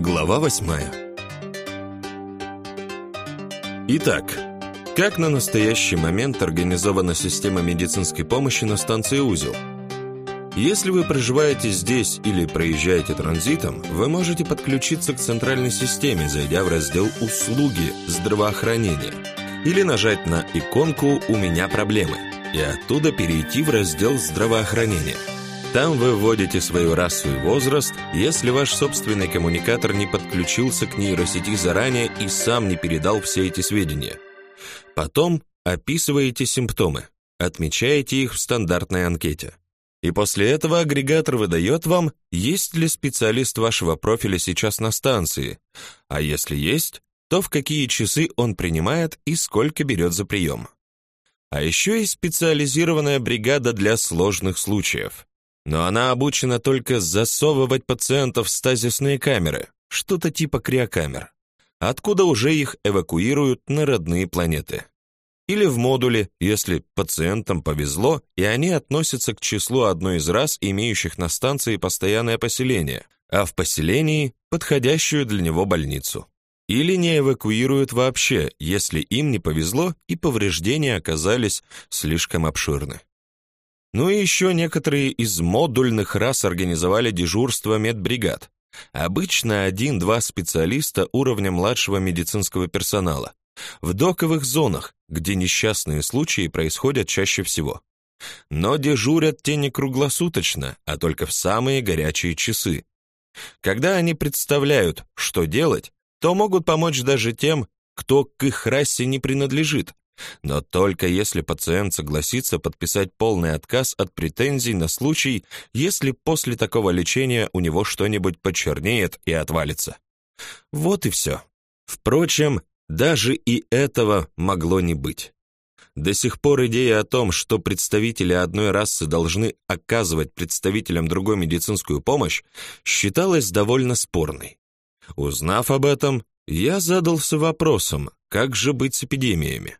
Глава восьмая Итак, как на настоящий момент организована система медицинской помощи на станции «Узел»? Если вы проживаете здесь или проезжаете транзитом, вы можете подключиться к центральной системе, зайдя в раздел «Услуги здравоохранения» или нажать на иконку «У меня проблемы» и оттуда перейти в раздел «Здравоохранение». Там вы вводите свою расу и возраст, если ваш собственный коммуникатор не подключился к нейросети заранее и сам не передал все эти сведения. Потом описываете симптомы, отмечаете их в стандартной анкете. И после этого агрегатор выдает вам, есть ли специалист вашего профиля сейчас на станции, а если есть, то в какие часы он принимает и сколько берет за прием. А еще есть специализированная бригада для сложных случаев но она обучена только засовывать пациентов в стазисные камеры, что-то типа криокамер, откуда уже их эвакуируют на родные планеты. Или в модуле, если пациентам повезло, и они относятся к числу одной из рас, имеющих на станции постоянное поселение, а в поселении – подходящую для него больницу. Или не эвакуируют вообще, если им не повезло и повреждения оказались слишком обширны. Ну и еще некоторые из модульных рас организовали дежурство медбригад. Обычно один-два специалиста уровня младшего медицинского персонала. В доковых зонах, где несчастные случаи происходят чаще всего. Но дежурят те не круглосуточно, а только в самые горячие часы. Когда они представляют, что делать, то могут помочь даже тем, кто к их расе не принадлежит, но только если пациент согласится подписать полный отказ от претензий на случай, если после такого лечения у него что-нибудь почернеет и отвалится. Вот и все. Впрочем, даже и этого могло не быть. До сих пор идея о том, что представители одной расы должны оказывать представителям другой медицинскую помощь, считалась довольно спорной. Узнав об этом, я задался вопросом, как же быть с эпидемиями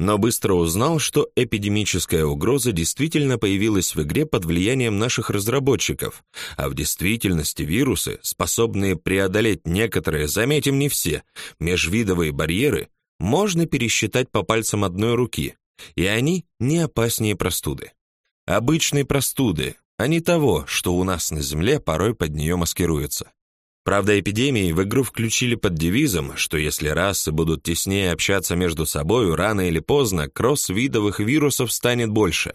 но быстро узнал, что эпидемическая угроза действительно появилась в игре под влиянием наших разработчиков, а в действительности вирусы, способные преодолеть некоторые, заметим не все, межвидовые барьеры, можно пересчитать по пальцам одной руки, и они не опаснее простуды. Обычной простуды, а не того, что у нас на Земле порой под нее маскируется. Правда, эпидемии в игру включили под девизом, что если расы будут теснее общаться между собой, рано или поздно кросс-видовых вирусов станет больше.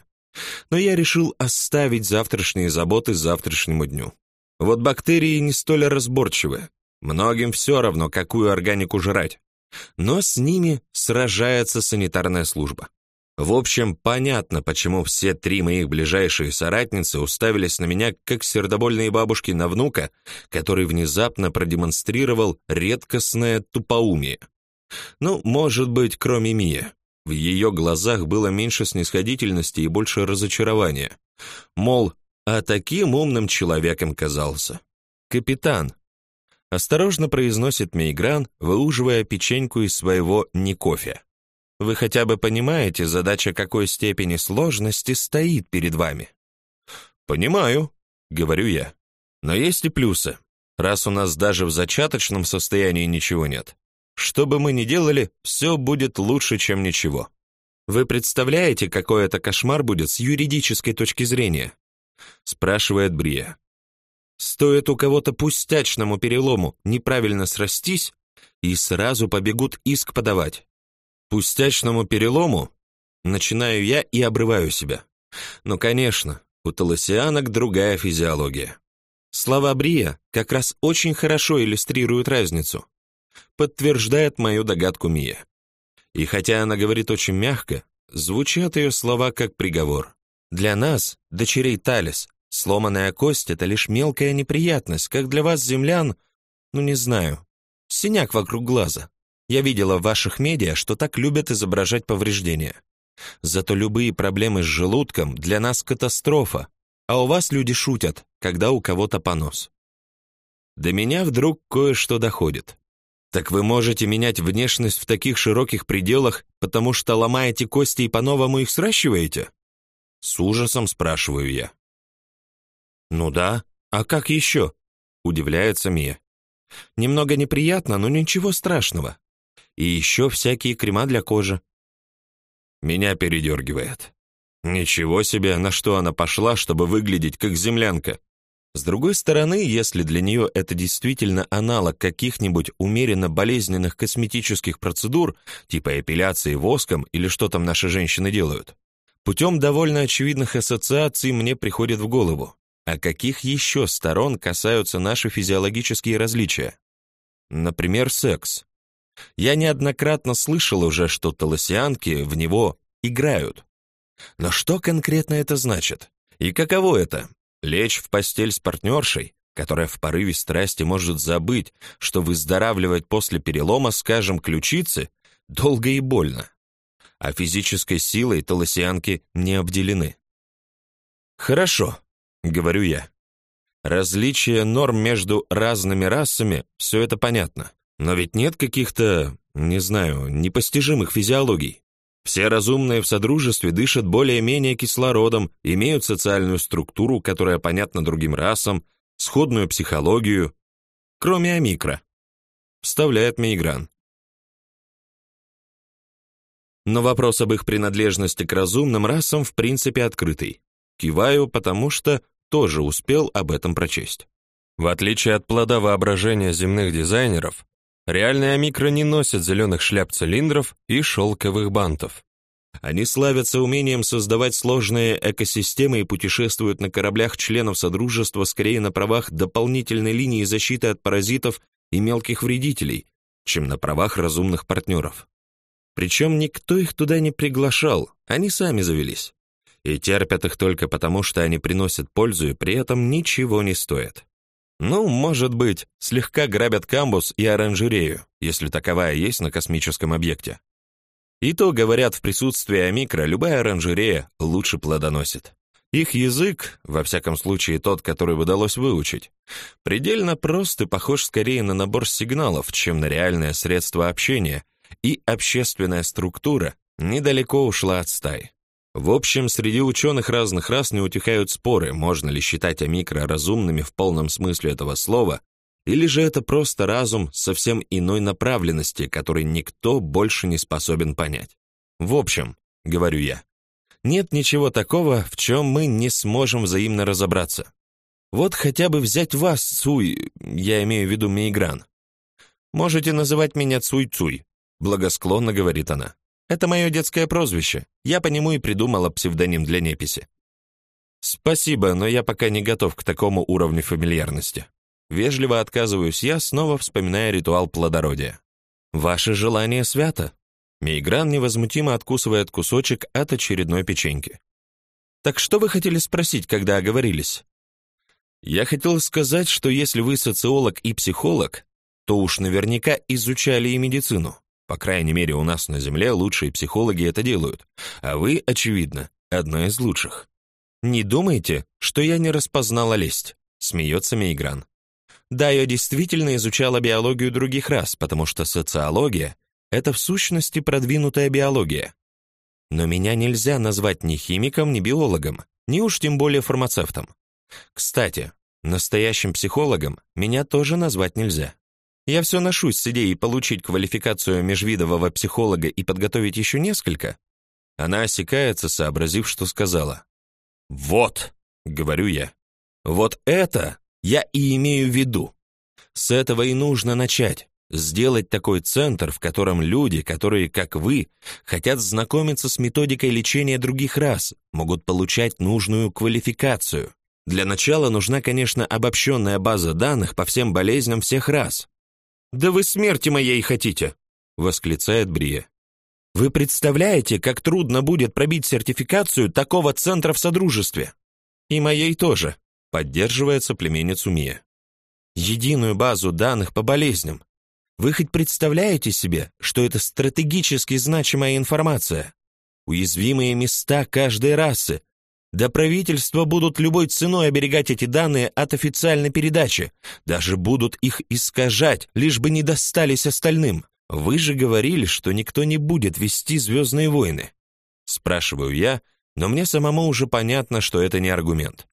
Но я решил оставить завтрашние заботы завтрашнему дню. Вот бактерии не столь разборчивы. Многим все равно, какую органику жрать. Но с ними сражается санитарная служба. В общем, понятно, почему все три моих ближайшие соратницы уставились на меня, как сердобольные бабушки на внука, который внезапно продемонстрировал редкостное тупоумие. Ну, может быть, кроме Мия. В ее глазах было меньше снисходительности и больше разочарования. Мол, а таким умным человеком казался. «Капитан», — осторожно произносит Мейгран, выуживая печеньку из своего «не кофе». Вы хотя бы понимаете, задача какой степени сложности стоит перед вами? Понимаю, говорю я. Но есть и плюсы. Раз у нас даже в зачаточном состоянии ничего нет. Что бы мы ни делали, все будет лучше, чем ничего. Вы представляете, какой это кошмар будет с юридической точки зрения? спрашивает Брия. Стоит у кого-то пустячному перелому неправильно срастись, и сразу побегут иск подавать. Пустячному перелому начинаю я и обрываю себя. Ну, конечно, у толосианок другая физиология. Слова Брия как раз очень хорошо иллюстрируют разницу. Подтверждает мою догадку Мия. И хотя она говорит очень мягко, звучат ее слова как приговор. Для нас, дочерей Талис, сломанная кость — это лишь мелкая неприятность, как для вас, землян, ну не знаю, синяк вокруг глаза. Я видела в ваших медиа, что так любят изображать повреждения. Зато любые проблемы с желудком для нас катастрофа, а у вас люди шутят, когда у кого-то понос. До меня вдруг кое-что доходит. Так вы можете менять внешность в таких широких пределах, потому что ломаете кости и по-новому их сращиваете? С ужасом спрашиваю я. Ну да, а как еще? Удивляется Мия. Немного неприятно, но ничего страшного. И еще всякие крема для кожи. Меня передергивает. Ничего себе, на что она пошла, чтобы выглядеть как землянка. С другой стороны, если для нее это действительно аналог каких-нибудь умеренно болезненных косметических процедур, типа эпиляции воском или что там наши женщины делают, путем довольно очевидных ассоциаций мне приходит в голову, а каких еще сторон касаются наши физиологические различия? Например, секс. Я неоднократно слышал уже, что толосианки в него играют. Но что конкретно это значит? И каково это Лечь в постель с партнершей, которая в порыве страсти может забыть, что выздоравливать после перелома, скажем, ключицы, долго и больно. А физической силой толосианки не обделены. «Хорошо», — говорю я. Различие норм между разными расами — все это понятно. Но ведь нет каких-то, не знаю, непостижимых физиологий. Все разумные в содружестве дышат более-менее кислородом, имеют социальную структуру, которая понятна другим расам, сходную психологию, кроме омикро. Вставляет Мейгран. Но вопрос об их принадлежности к разумным расам в принципе открытый. Киваю, потому что тоже успел об этом прочесть. В отличие от плода воображения земных дизайнеров, Реальные омикро не носят зеленых шляп-цилиндров и шелковых бантов. Они славятся умением создавать сложные экосистемы и путешествуют на кораблях членов Содружества скорее на правах дополнительной линии защиты от паразитов и мелких вредителей, чем на правах разумных партнеров. Причем никто их туда не приглашал, они сами завелись. И терпят их только потому, что они приносят пользу и при этом ничего не стоят. Ну, может быть, слегка грабят камбус и оранжерею, если таковая есть на космическом объекте. И то, говорят, в присутствии Амикро любая оранжерея лучше плодоносит. Их язык, во всяком случае тот, который удалось выучить, предельно прост и похож скорее на набор сигналов, чем на реальное средство общения, и общественная структура недалеко ушла от стаи. В общем, среди ученых разных рас не утихают споры, можно ли считать омикро разумными в полном смысле этого слова, или же это просто разум совсем иной направленности, который никто больше не способен понять. В общем, говорю я, нет ничего такого, в чем мы не сможем взаимно разобраться. Вот хотя бы взять вас, Цуй, я имею в виду Мейгран. Можете называть меня Цуй-Цуй, благосклонно говорит она. Это мое детское прозвище. Я по нему и придумала псевдоним для неписи. Спасибо, но я пока не готов к такому уровню фамильярности. Вежливо отказываюсь я, снова вспоминая ритуал плодородия. Ваше желание свято. Мейгран невозмутимо откусывает кусочек от очередной печеньки. Так что вы хотели спросить, когда оговорились? Я хотел сказать, что если вы социолог и психолог, то уж наверняка изучали и медицину. По крайней мере, у нас на Земле лучшие психологи это делают, а вы, очевидно, одна из лучших. Не думайте, что я не распознала лесть, смеется Мейгран. Да, я действительно изучала биологию других рас, потому что социология — это в сущности продвинутая биология. Но меня нельзя назвать ни химиком, ни биологом, ни уж тем более фармацевтом. Кстати, настоящим психологом меня тоже назвать нельзя. Я все ношусь с идеей получить квалификацию межвидового психолога и подготовить еще несколько. Она осекается, сообразив, что сказала. «Вот», — говорю я, — «вот это я и имею в виду. С этого и нужно начать. Сделать такой центр, в котором люди, которые, как вы, хотят знакомиться с методикой лечения других рас, могут получать нужную квалификацию. Для начала нужна, конечно, обобщенная база данных по всем болезням всех рас, «Да вы смерти моей хотите!» — восклицает Брия. «Вы представляете, как трудно будет пробить сертификацию такого центра в Содружестве?» «И моей тоже», — поддерживает соплеменницу Мия. «Единую базу данных по болезням. Вы хоть представляете себе, что это стратегически значимая информация? Уязвимые места каждой расы, да правительства будут любой ценой оберегать эти данные от официальной передачи, даже будут их искажать, лишь бы не достались остальным. Вы же говорили, что никто не будет вести «Звездные войны». Спрашиваю я, но мне самому уже понятно, что это не аргумент.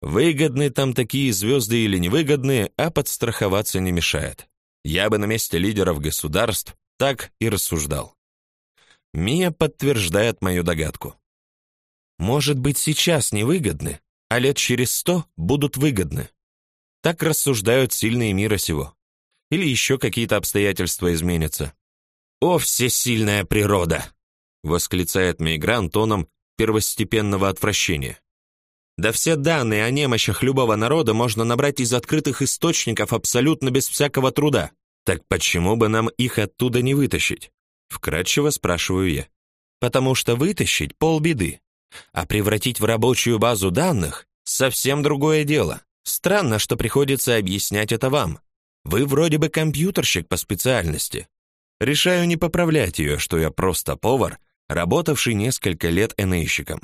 Выгодны там такие звезды или невыгодные, а подстраховаться не мешает. Я бы на месте лидеров государств так и рассуждал. Мия подтверждает мою догадку. Может быть, сейчас невыгодны, а лет через сто будут выгодны. Так рассуждают сильные мира сего. Или еще какие-то обстоятельства изменятся. «О, всесильная природа!» — восклицает Мейгран тоном первостепенного отвращения. Да все данные о немощах любого народа можно набрать из открытых источников абсолютно без всякого труда. Так почему бы нам их оттуда не вытащить? Вкратчиво спрашиваю я. Потому что вытащить полбеды, а превратить в рабочую базу данных совсем другое дело. Странно, что приходится объяснять это вам. Вы вроде бы компьютерщик по специальности. Решаю не поправлять ее, что я просто повар, работавший несколько лет энейщиком.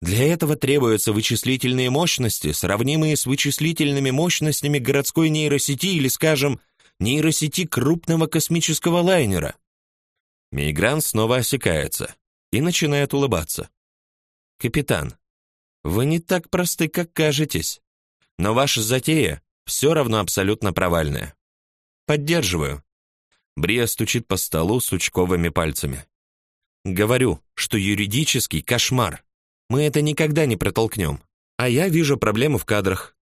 Для этого требуются вычислительные мощности, сравнимые с вычислительными мощностями городской нейросети или, скажем, нейросети крупного космического лайнера. Мигрант снова осекается и начинает улыбаться. «Капитан, вы не так просты, как кажетесь, но ваша затея все равно абсолютно провальная. Поддерживаю». Брия стучит по столу сучковыми пальцами. «Говорю, что юридический кошмар. Мы это никогда не протолкнем. А я вижу проблему в кадрах».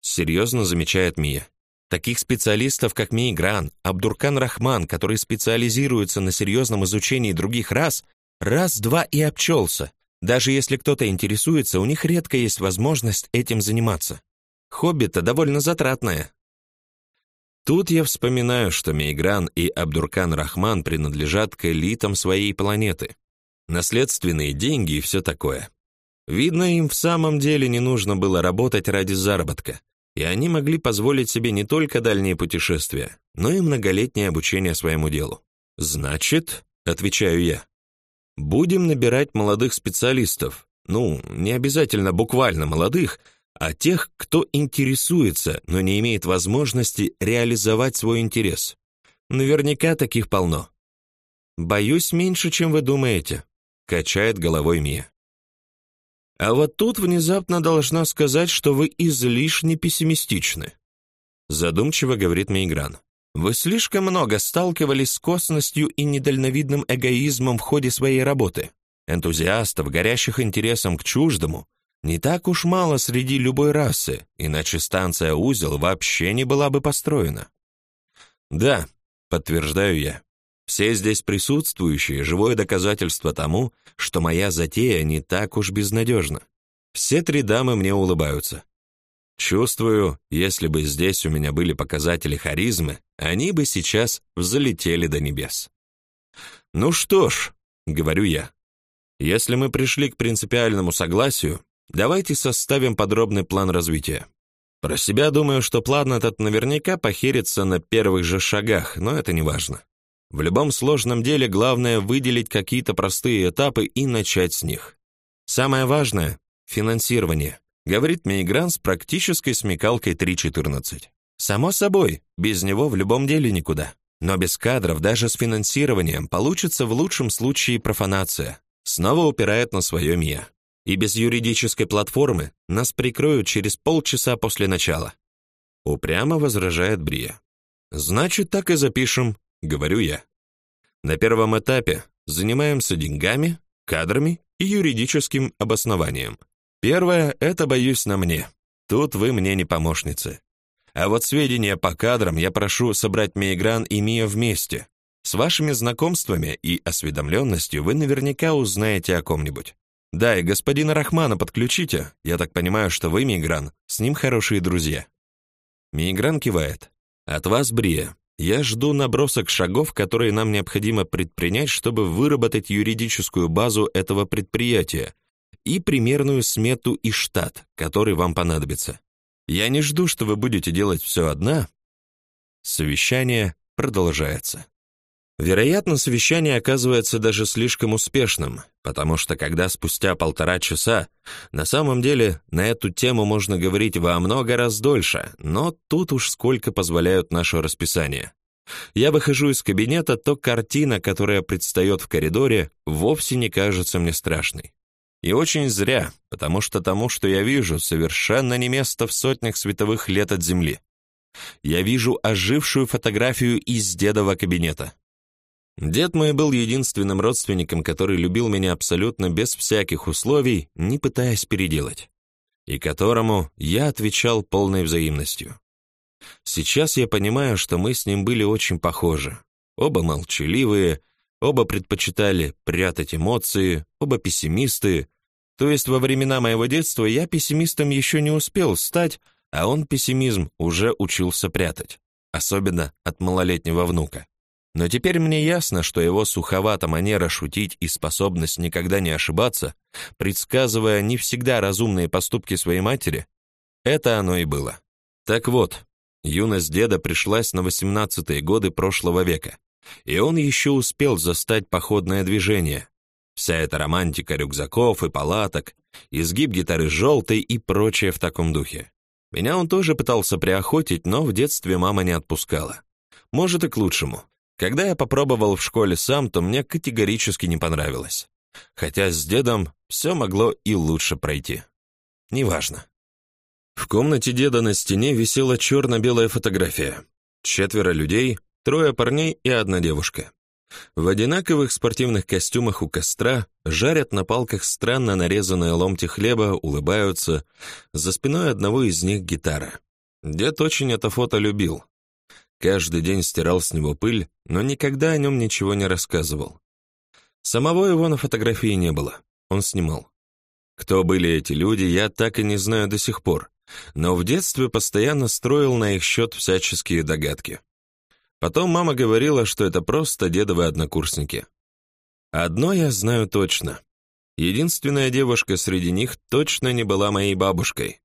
Серьезно замечает Мия. Таких специалистов, как Мейгран, Абдуркан Рахман, который специализируется на серьезном изучении других рас, раз-два и обчелся. Даже если кто-то интересуется, у них редко есть возможность этим заниматься. Хобби-то довольно затратное. Тут я вспоминаю, что Мейгран и Абдуркан Рахман принадлежат к элитам своей планеты. Наследственные деньги и все такое. Видно, им в самом деле не нужно было работать ради заработка и они могли позволить себе не только дальние путешествия, но и многолетнее обучение своему делу. Значит, отвечаю я, будем набирать молодых специалистов. Ну, не обязательно буквально молодых, а тех, кто интересуется, но не имеет возможности реализовать свой интерес. Наверняка таких полно. Боюсь, меньше, чем вы думаете, качает головой Мия. А вот тут внезапно должна сказать, что вы излишне пессимистичны. Задумчиво говорит Мейгран. Вы слишком много сталкивались с косностью и недальновидным эгоизмом в ходе своей работы. Энтузиастов, горящих интересом к чуждому, не так уж мало среди любой расы, иначе станция «Узел» вообще не была бы построена. Да, подтверждаю я. Все здесь присутствующие – живое доказательство тому, что моя затея не так уж безнадежна. Все три дамы мне улыбаются. Чувствую, если бы здесь у меня были показатели харизмы, они бы сейчас взлетели до небес. «Ну что ж», — говорю я, — «если мы пришли к принципиальному согласию, давайте составим подробный план развития». Про себя думаю, что план этот наверняка похерится на первых же шагах, но это не важно. В любом сложном деле главное выделить какие-то простые этапы и начать с них. Самое важное – финансирование, говорит Мейгран с практической смекалкой 3.14. Само собой, без него в любом деле никуда. Но без кадров даже с финансированием получится в лучшем случае профанация. Снова упирает на свое МИА. И без юридической платформы нас прикроют через полчаса после начала. Упрямо возражает Брия. Значит, так и запишем говорю я. На первом этапе занимаемся деньгами, кадрами и юридическим обоснованием. Первое это боюсь на мне. Тут вы мне не помощницы. А вот сведения по кадрам я прошу собрать Мейгран и Мия вместе. С вашими знакомствами и осведомленностью вы наверняка узнаете о ком-нибудь. Да, и господина Рахмана подключите. Я так понимаю, что вы, Мигран, с ним хорошие друзья. Мигран кивает. От вас, Брия, я жду набросок шагов, которые нам необходимо предпринять, чтобы выработать юридическую базу этого предприятия и примерную смету и штат, который вам понадобится. Я не жду, что вы будете делать все одна. Совещание продолжается. Вероятно, совещание оказывается даже слишком успешным, потому что когда спустя полтора часа, на самом деле на эту тему можно говорить во много раз дольше, но тут уж сколько позволяют наше расписание. Я выхожу из кабинета, то картина, которая предстает в коридоре, вовсе не кажется мне страшной. И очень зря, потому что тому, что я вижу, совершенно не место в сотнях световых лет от Земли. Я вижу ожившую фотографию из дедова кабинета. Дед мой был единственным родственником, который любил меня абсолютно без всяких условий, не пытаясь переделать, и которому я отвечал полной взаимностью. Сейчас я понимаю, что мы с ним были очень похожи. Оба молчаливые, оба предпочитали прятать эмоции, оба пессимисты. То есть во времена моего детства я пессимистом еще не успел стать, а он пессимизм уже учился прятать, особенно от малолетнего внука. Но теперь мне ясно, что его суховата манера шутить и способность никогда не ошибаться, предсказывая не всегда разумные поступки своей матери, это оно и было. Так вот, юность деда пришлась на 18-е годы прошлого века, и он еще успел застать походное движение. Вся эта романтика рюкзаков и палаток, изгиб гитары желтой и прочее в таком духе. Меня он тоже пытался приохотить, но в детстве мама не отпускала. Может и к лучшему. Когда я попробовал в школе сам, то мне категорически не понравилось. Хотя с дедом все могло и лучше пройти. Неважно. В комнате деда на стене висела черно-белая фотография. Четверо людей, трое парней и одна девушка. В одинаковых спортивных костюмах у костра жарят на палках странно нарезанные ломти хлеба, улыбаются. За спиной одного из них гитара. Дед очень это фото любил. Каждый день стирал с него пыль, но никогда о нем ничего не рассказывал. Самого его на фотографии не было, он снимал. Кто были эти люди, я так и не знаю до сих пор, но в детстве постоянно строил на их счет всяческие догадки. Потом мама говорила, что это просто дедовые однокурсники. Одно я знаю точно. Единственная девушка среди них точно не была моей бабушкой.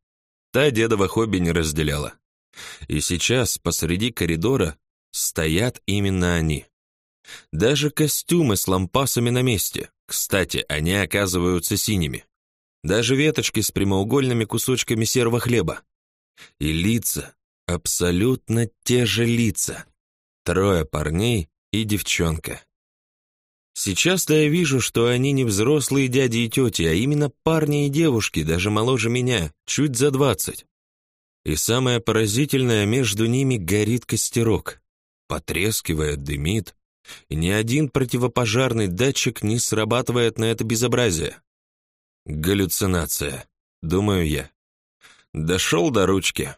Та дедово хобби не разделяла. И сейчас посреди коридора стоят именно они. Даже костюмы с лампасами на месте. Кстати, они оказываются синими. Даже веточки с прямоугольными кусочками серого хлеба. И лица, абсолютно те же лица. Трое парней и девчонка. Сейчас-то я вижу, что они не взрослые дяди и тети, а именно парни и девушки, даже моложе меня, чуть за двадцать. И самое поразительное, между ними горит костерок. Потрескивает, дымит. И ни один противопожарный датчик не срабатывает на это безобразие. Галлюцинация, думаю я. Дошел до ручки.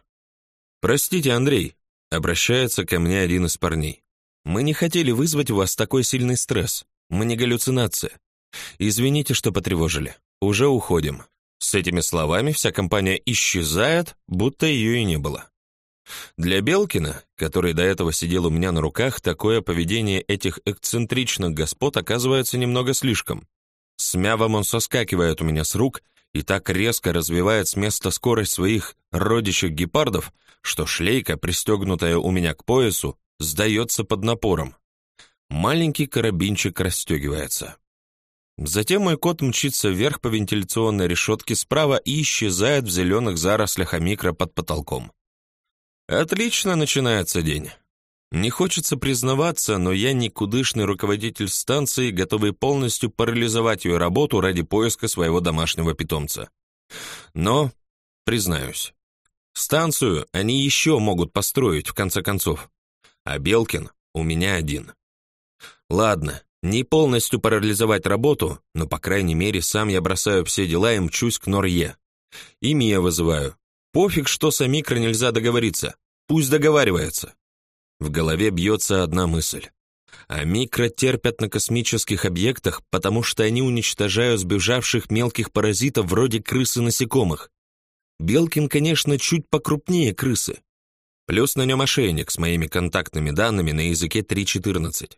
«Простите, Андрей», — обращается ко мне один из парней. «Мы не хотели вызвать у вас такой сильный стресс. Мы не галлюцинация. Извините, что потревожили. Уже уходим». С этими словами вся компания исчезает, будто ее и не было. Для Белкина, который до этого сидел у меня на руках, такое поведение этих эксцентричных господ оказывается немного слишком. С мявом он соскакивает у меня с рук и так резко развивает с места скорость своих родичек гепардов, что шлейка, пристегнутая у меня к поясу, сдается под напором. Маленький карабинчик расстегивается. Затем мой кот мчится вверх по вентиляционной решетке справа и исчезает в зеленых зарослях амикро под потолком. Отлично начинается день. Не хочется признаваться, но я никудышный руководитель станции, готовый полностью парализовать ее работу ради поиска своего домашнего питомца. Но, признаюсь, станцию они еще могут построить, в конце концов. А Белкин у меня один. Ладно, не полностью парализовать работу, но, по крайней мере, сам я бросаю все дела и мчусь к Норье. Ими я вызываю. Пофиг, что с Амикро нельзя договориться. Пусть договаривается. В голове бьется одна мысль. А микро терпят на космических объектах, потому что они уничтожают сбежавших мелких паразитов вроде крыс и насекомых. Белкин, конечно, чуть покрупнее крысы. Плюс на нем ошейник с моими контактными данными на языке 3.14.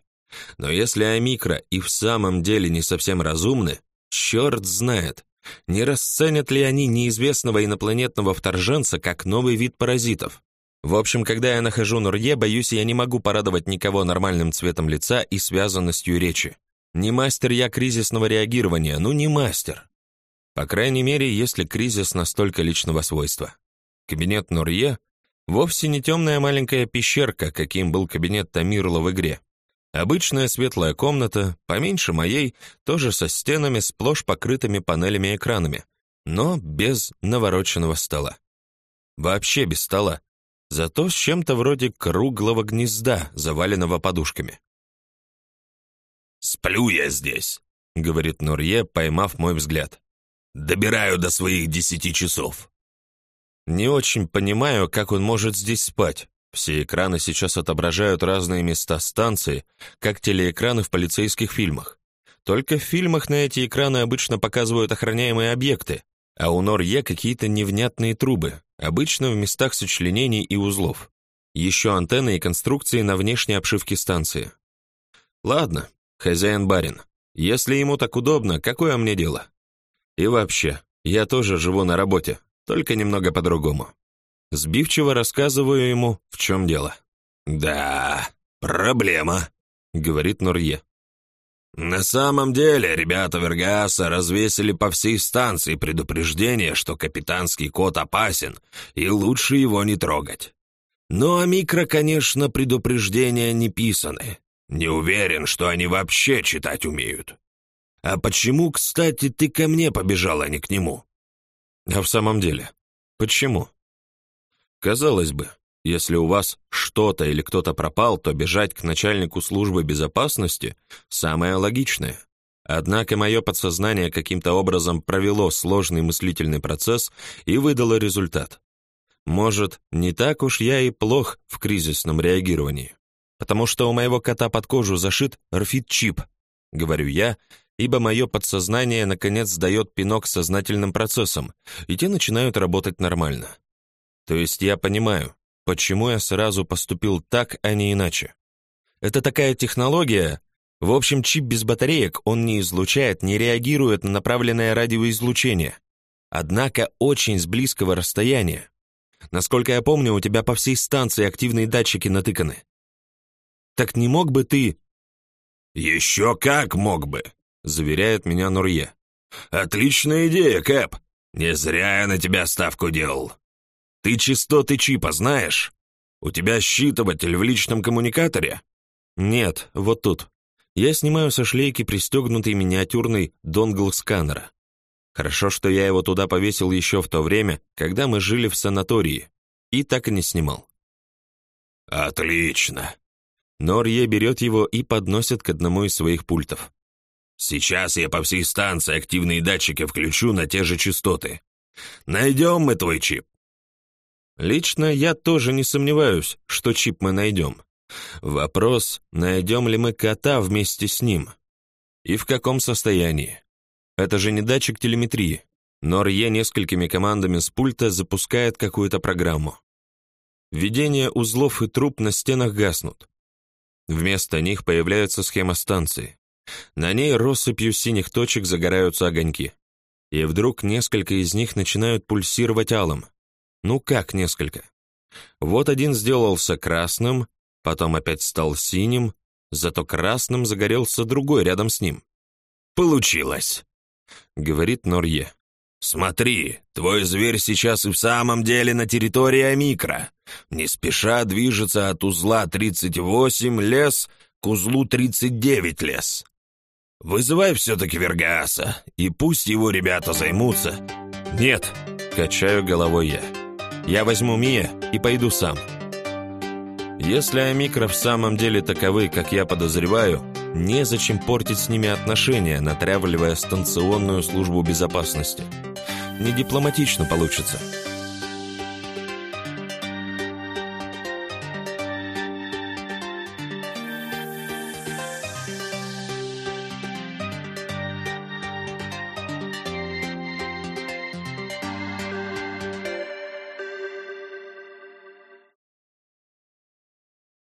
Но если Амикро и в самом деле не совсем разумны, черт знает, не расценят ли они неизвестного инопланетного вторженца как новый вид паразитов. В общем, когда я нахожу Нурье, боюсь, я не могу порадовать никого нормальным цветом лица и связанностью речи. Не мастер я кризисного реагирования, ну не мастер. По крайней мере, если кризис настолько личного свойства. Кабинет Нурье вовсе не темная маленькая пещерка, каким был кабинет Тамирла в игре. Обычная светлая комната, поменьше моей, тоже со стенами, сплошь покрытыми панелями-экранами, но без навороченного стола. Вообще без стола, зато с чем-то вроде круглого гнезда, заваленного подушками. «Сплю я здесь», — говорит Нурье, поймав мой взгляд. «Добираю до своих десяти часов». Не очень понимаю, как он может здесь спать. Все экраны сейчас отображают разные места станции, как телеэкраны в полицейских фильмах. Только в фильмах на эти экраны обычно показывают охраняемые объекты, а у Норье какие-то невнятные трубы, обычно в местах сочленений и узлов. Еще антенны и конструкции на внешней обшивке станции. Ладно, хозяин-барин. Если ему так удобно, какое мне дело? И вообще, я тоже живу на работе, только немного по-другому. Сбивчиво рассказываю ему, в чем дело. «Да, проблема», — говорит Нурье. «На самом деле, ребята Вергаса развесили по всей станции предупреждение, что капитанский кот опасен, и лучше его не трогать. Ну а микро, конечно, предупреждения не писаны. Не уверен, что они вообще читать умеют. А почему, кстати, ты ко мне побежал, а не к нему?» «А в самом деле, почему?» Казалось бы, если у вас что-то или кто-то пропал, то бежать к начальнику службы безопасности – самое логичное. Однако мое подсознание каким-то образом провело сложный мыслительный процесс и выдало результат. Может, не так уж я и плох в кризисном реагировании. Потому что у моего кота под кожу зашит рфит-чип, говорю я, ибо мое подсознание наконец дает пинок сознательным процессам, и те начинают работать нормально. То есть я понимаю, почему я сразу поступил так, а не иначе. Это такая технология. В общем, чип без батареек, он не излучает, не реагирует на направленное радиоизлучение. Однако очень с близкого расстояния. Насколько я помню, у тебя по всей станции активные датчики натыканы. Так не мог бы ты... «Еще как мог бы», — заверяет меня Нурье. «Отличная идея, Кэп. Не зря я на тебя ставку делал. Ты частоты чипа знаешь? У тебя считыватель в личном коммуникаторе? Нет, вот тут. Я снимаю со шлейки пристегнутый миниатюрный донгл сканера. Хорошо, что я его туда повесил еще в то время, когда мы жили в санатории, и так и не снимал. Отлично. Норье берет его и подносит к одному из своих пультов. Сейчас я по всей станции активные датчики включу на те же частоты. Найдем мы твой чип. Лично я тоже не сомневаюсь, что чип мы найдем. Вопрос, найдем ли мы кота вместе с ним? И в каком состоянии? Это же не датчик телеметрии. но Рье несколькими командами с пульта запускает какую-то программу. Введение узлов и труб на стенах гаснут. Вместо них появляется схема станции. На ней россыпью синих точек загораются огоньки. И вдруг несколько из них начинают пульсировать алым. Ну как несколько? Вот один сделался красным, потом опять стал синим, зато красным загорелся другой рядом с ним. «Получилось», — говорит Норье. «Смотри, твой зверь сейчас и в самом деле на территории Амикро. Не спеша движется от узла 38 лес к узлу 39 лес. Вызывай все-таки Вергаса, и пусть его ребята займутся». «Нет», — качаю головой я. Я возьму Мия и пойду сам. Если Амикро в самом деле таковы, как я подозреваю, незачем портить с ними отношения, натравливая станционную службу безопасности. Не дипломатично получится.